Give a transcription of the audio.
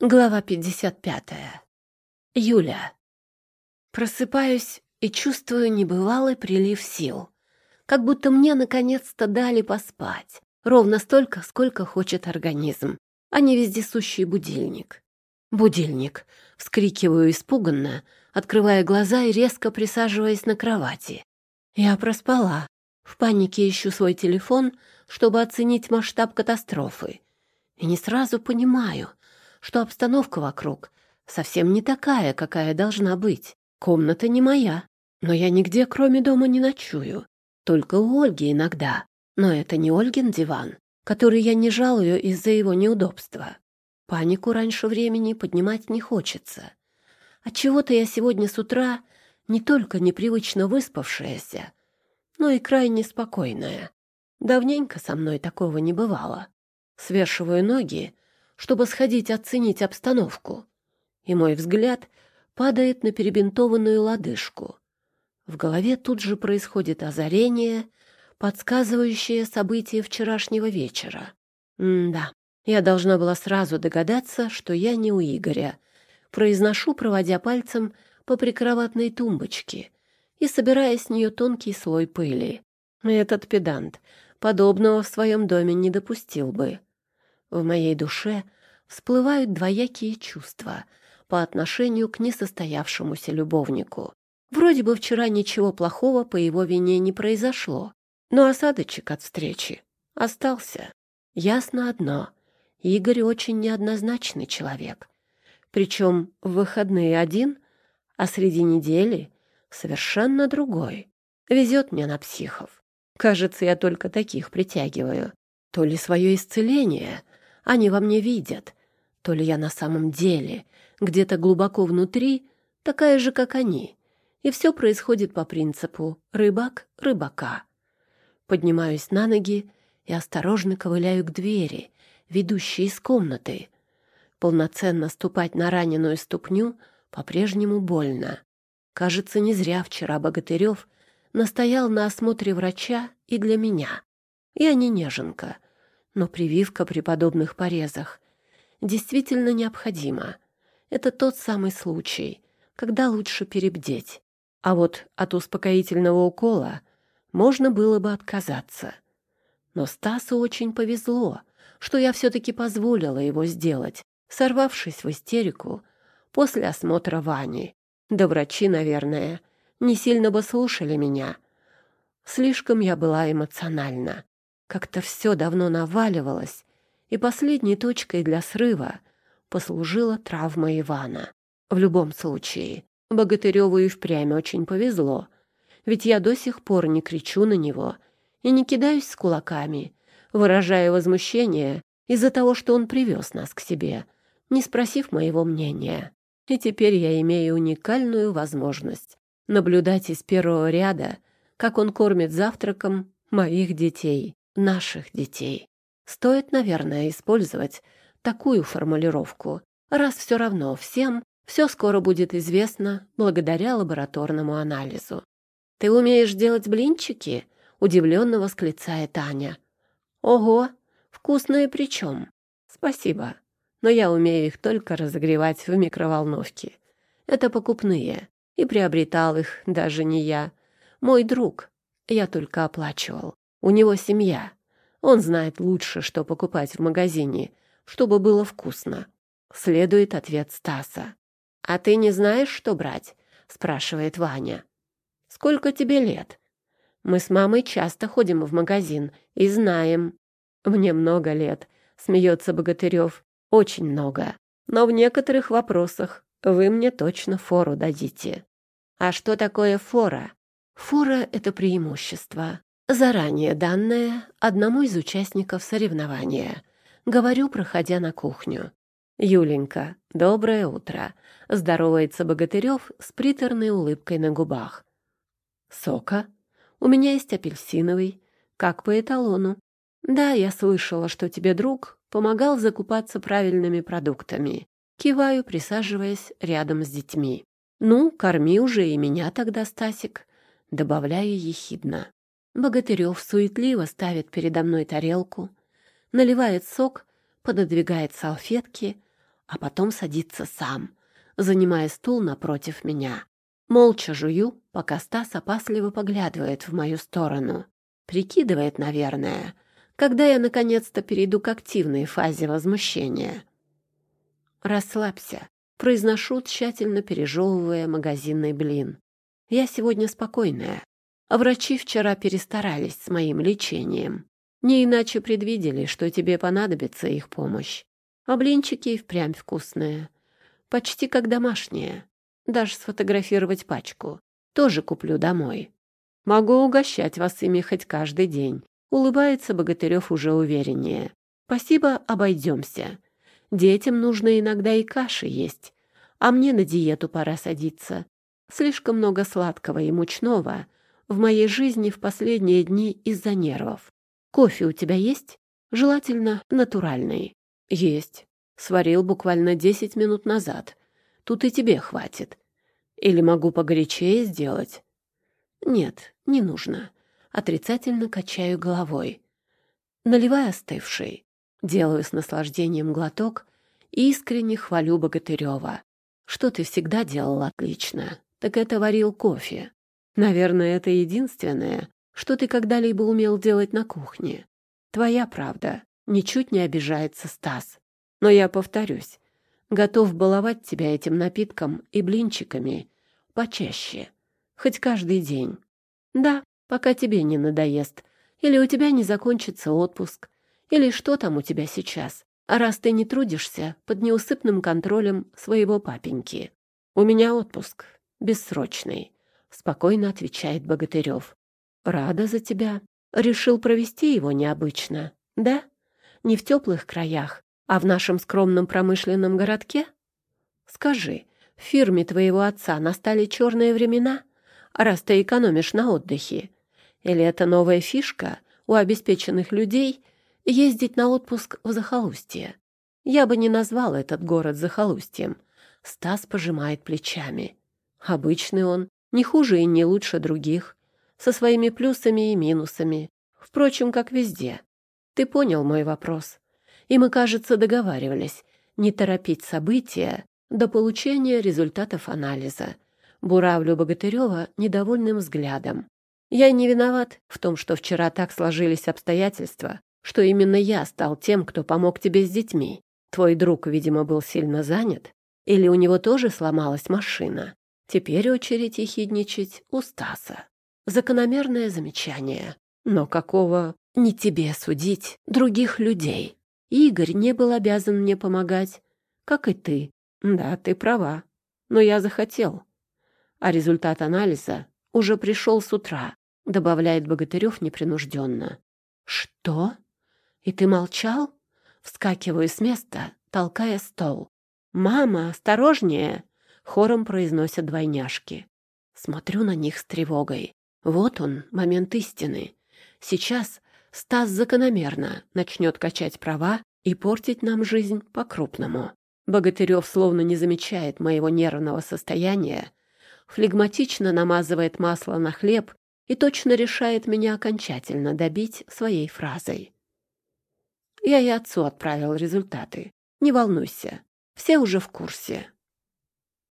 Глава 55. Юля. Просыпаюсь и чувствую небывалый прилив сил. Как будто мне наконец-то дали поспать. Ровно столько, сколько хочет организм, а не вездесущий будильник. «Будильник!» — вскрикиваю испуганно, открывая глаза и резко присаживаясь на кровати. Я проспала. В панике ищу свой телефон, чтобы оценить масштаб катастрофы. И не сразу понимаю — что обстановка вокруг совсем не такая, какая должна быть. Комната не моя, но я нигде, кроме дома, не ночую. Только у Ольги иногда. Но это не Ольгин диван, который я не жалую из-за его неудобства. Панику раньше времени поднимать не хочется. Отчего-то я сегодня с утра не только непривычно выспавшаяся, но и крайне спокойная. Давненько со мной такого не бывало. Свешиваю ноги чтобы сходить оценить обстановку, и мой взгляд падает на перебинтованную лодыжку. В голове тут же происходит озарение, подсказывающее события вчерашнего вечера. М-да, я должна была сразу догадаться, что я не у Игоря. Произношу, проводя пальцем по прикроватной тумбочке и собирая с нее тонкий слой пыли. Этот педант подобного в своем доме не допустил бы. В моей душе всплывают двоякие чувства по отношению к несостоявшемуся любовнику. Вроде бы вчера ничего плохого по его вине не произошло, но осадочек от встречи остался. Ясно одно — Игорь очень неоднозначный человек. Причем в выходные один, а среди недели совершенно другой. Везет мне на психов. Кажется, я только таких притягиваю. То ли свое исцеление — они во мне видят. То ли я на самом деле где-то глубоко внутри такая же, как они. И все происходит по принципу «рыбак рыбака». Поднимаюсь на ноги и осторожно ковыляю к двери, ведущей из комнаты. Полноценно ступать на раненую ступню по-прежнему больно. Кажется, не зря вчера Богатырев настоял на осмотре врача и для меня. Я не неженка, но прививка при подобных порезах действительно необходима. Это тот самый случай, когда лучше перебдеть. А вот от успокоительного укола можно было бы отказаться. Но Стасу очень повезло, что я все-таки позволила его сделать, сорвавшись в истерику после осмотра Вани. Да врачи, наверное, не сильно бы слушали меня. Слишком я была эмоциональна. Как-то все давно наваливалось, и последней точкой для срыва послужила травма Ивана. В любом случае, Богатыреву и впрямь очень повезло, ведь я до сих пор не кричу на него и не кидаюсь с кулаками, выражая возмущение из-за того, что он привез нас к себе, не спросив моего мнения. И теперь я имею уникальную возможность наблюдать из первого ряда, как он кормит завтраком моих детей наших детей. Стоит, наверное, использовать такую формулировку, раз все равно всем все скоро будет известно благодаря лабораторному анализу. «Ты умеешь делать блинчики?» — удивленно восклицает Аня. «Ого, вкусные причем!» «Спасибо, но я умею их только разогревать в микроволновке. Это покупные, и приобретал их даже не я. Мой друг, я только оплачивал. У него семья. Он знает лучше, что покупать в магазине, чтобы было вкусно. Следует ответ Стаса. «А ты не знаешь, что брать?» — спрашивает Ваня. «Сколько тебе лет?» «Мы с мамой часто ходим в магазин и знаем». «Мне много лет», — смеется Богатырев. «Очень много. Но в некоторых вопросах вы мне точно фору дадите». «А что такое фора?» «Фора — это преимущество заранее данное одному из участников соревнования. Говорю, проходя на кухню. «Юленька, доброе утро!» — здоровается Богатырев с приторной улыбкой на губах. «Сока? У меня есть апельсиновый, как по эталону. Да, я слышала, что тебе друг помогал закупаться правильными продуктами. Киваю, присаживаясь рядом с детьми. Ну, корми уже и меня тогда, Стасик», — добавляю ехидно. Богатырев суетливо ставит передо мной тарелку, наливает сок, пододвигает салфетки, а потом садится сам, занимая стул напротив меня. Молча жую, пока Стас опасливо поглядывает в мою сторону. Прикидывает, наверное, когда я наконец-то перейду к активной фазе возмущения. «Расслабься», — произношу, тщательно пережевывая магазинный блин. «Я сегодня спокойная, а врачи вчера перестарались с моим лечением. Не иначе предвидели, что тебе понадобится их помощь. А блинчики и впрямь вкусные. Почти как домашние. Даже сфотографировать пачку. Тоже куплю домой. Могу угощать вас ими хоть каждый день. Улыбается Богатырев уже увереннее. Спасибо, обойдемся. Детям нужно иногда и каши есть. А мне на диету пора садиться. Слишком много сладкого и мучного в моей жизни в последние дни из-за нервов. Кофе у тебя есть? Желательно натуральный. Есть. Сварил буквально десять минут назад. Тут и тебе хватит. Или могу погорячее сделать? Нет, не нужно. Отрицательно качаю головой. Наливай остывший. Делаю с наслаждением глоток и искренне хвалю Богатырева. Что ты всегда делал отлично, так это варил кофе. Наверное, это единственное, что ты когда-либо умел делать на кухне. Твоя правда. Ничуть не обижается Стас. Но я повторюсь, готов баловать тебя этим напитком и блинчиками почаще, хоть каждый день. Да, пока тебе не надоест, или у тебя не закончится отпуск, или что там у тебя сейчас, а раз ты не трудишься под неусыпным контролем своего папеньки. У меня отпуск, бессрочный, спокойно отвечает Богатырев. Рада за тебя. Решил провести его необычно, да? Не в теплых краях, а в нашем скромном промышленном городке? Скажи, в фирме твоего отца настали черные времена, раз ты экономишь на отдыхе? Или это новая фишка у обеспеченных людей ездить на отпуск в захолустье? Я бы не назвал этот город захолустьем. Стас пожимает плечами. Обычный он, не хуже и не лучше других со своими плюсами и минусами. Впрочем, как везде. Ты понял мой вопрос. И мы, кажется, договаривались не торопить события до получения результатов анализа. Буравлю Богатырева недовольным взглядом. Я не виноват в том, что вчера так сложились обстоятельства, что именно я стал тем, кто помог тебе с детьми. Твой друг, видимо, был сильно занят, или у него тоже сломалась машина. Теперь очередь ехидничать у Стаса. Закономерное замечание. Но какого не тебе судить других людей? Игорь не был обязан мне помогать, как и ты. Да, ты права. Но я захотел. А результат анализа уже пришел с утра, добавляет Богатырев непринужденно. Что? И ты молчал? Вскакиваю с места, толкая стол. «Мама, осторожнее!» — хором произносят двойняшки. Смотрю на них с тревогой. Вот он, момент истины. Сейчас Стас закономерно начнет качать права и портить нам жизнь по-крупному. Богатырев словно не замечает моего нервного состояния, флегматично намазывает масло на хлеб и точно решает меня окончательно добить своей фразой. Я и отцу отправил результаты. Не волнуйся, все уже в курсе.